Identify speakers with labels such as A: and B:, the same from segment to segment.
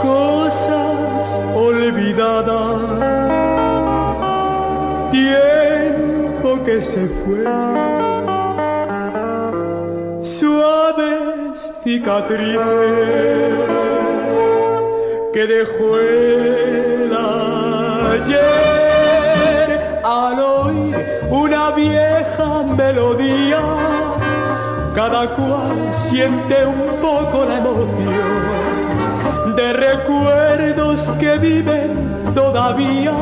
A: Cosas olvidadas, tiempo que se fue, suaves cicatrices que dejó el ayer. Al oír una vieja melodía. Cada cual siente un poco la emoción de recuerdos que viven todavía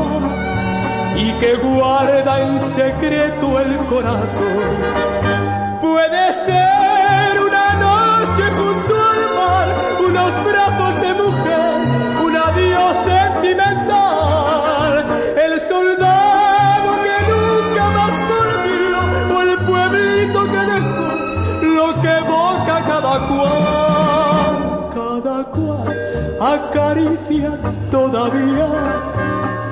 A: y que guarda en secreto el corazón. Puede ser una noche junto al mar, unos brazos de mujer, un adiós sentimental, el soldado que nunca más volvió o el pueblito que dejó lo que evoca cada cual, acaricia todavía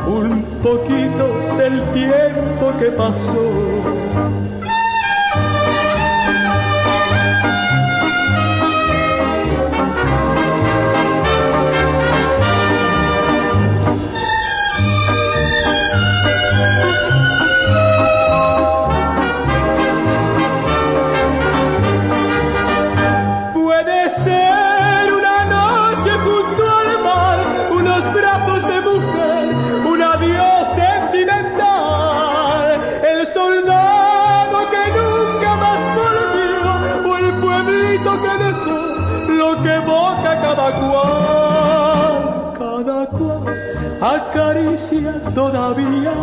A: un poquito del tiempo que pasó. Que dejó lo que evoca cada cual, cada cual acaricia todavía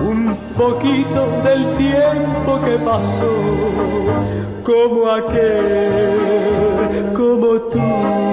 A: un poquito del tiempo que pasó, como aquel, como tú